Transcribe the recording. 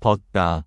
벗다.